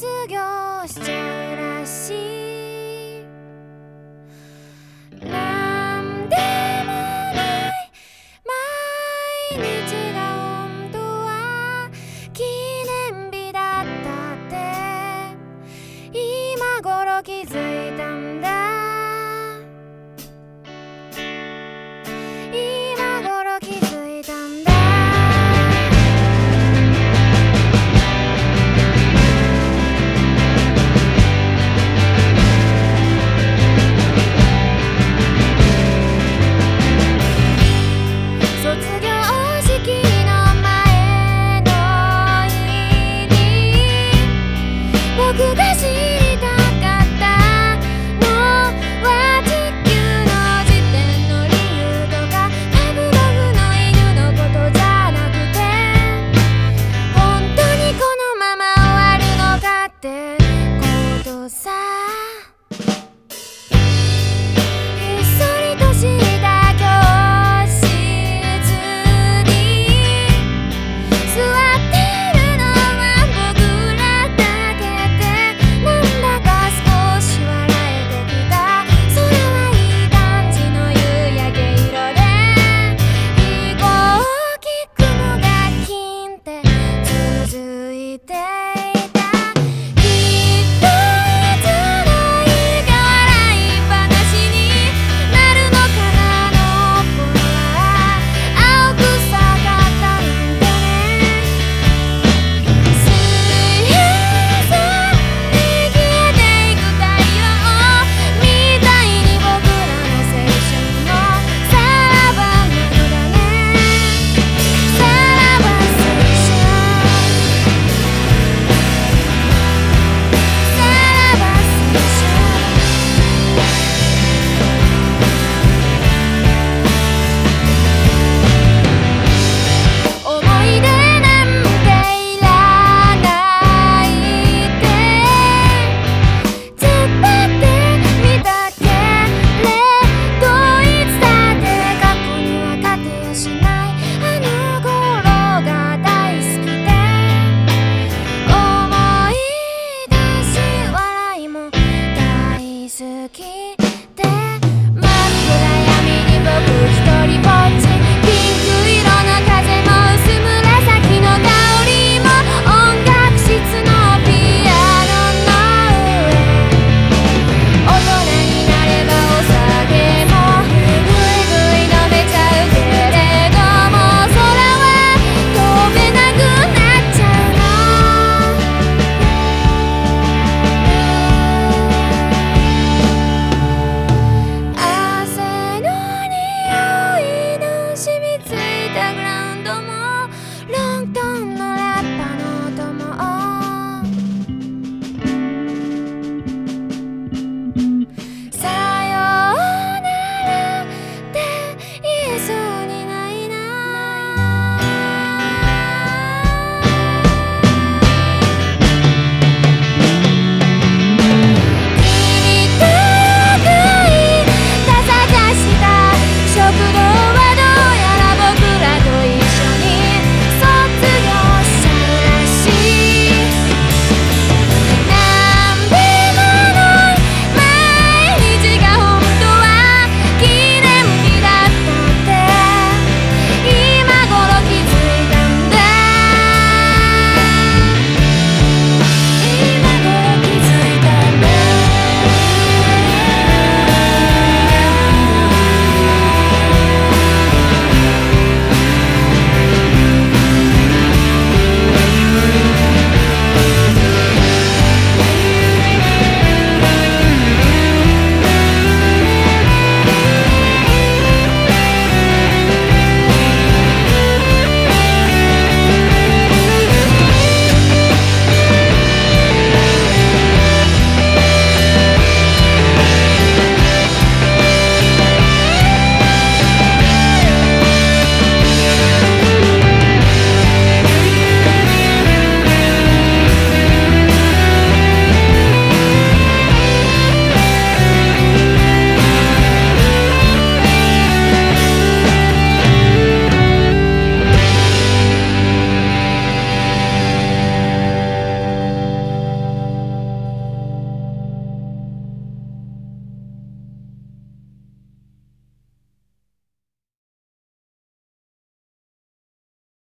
卒業しちゃう。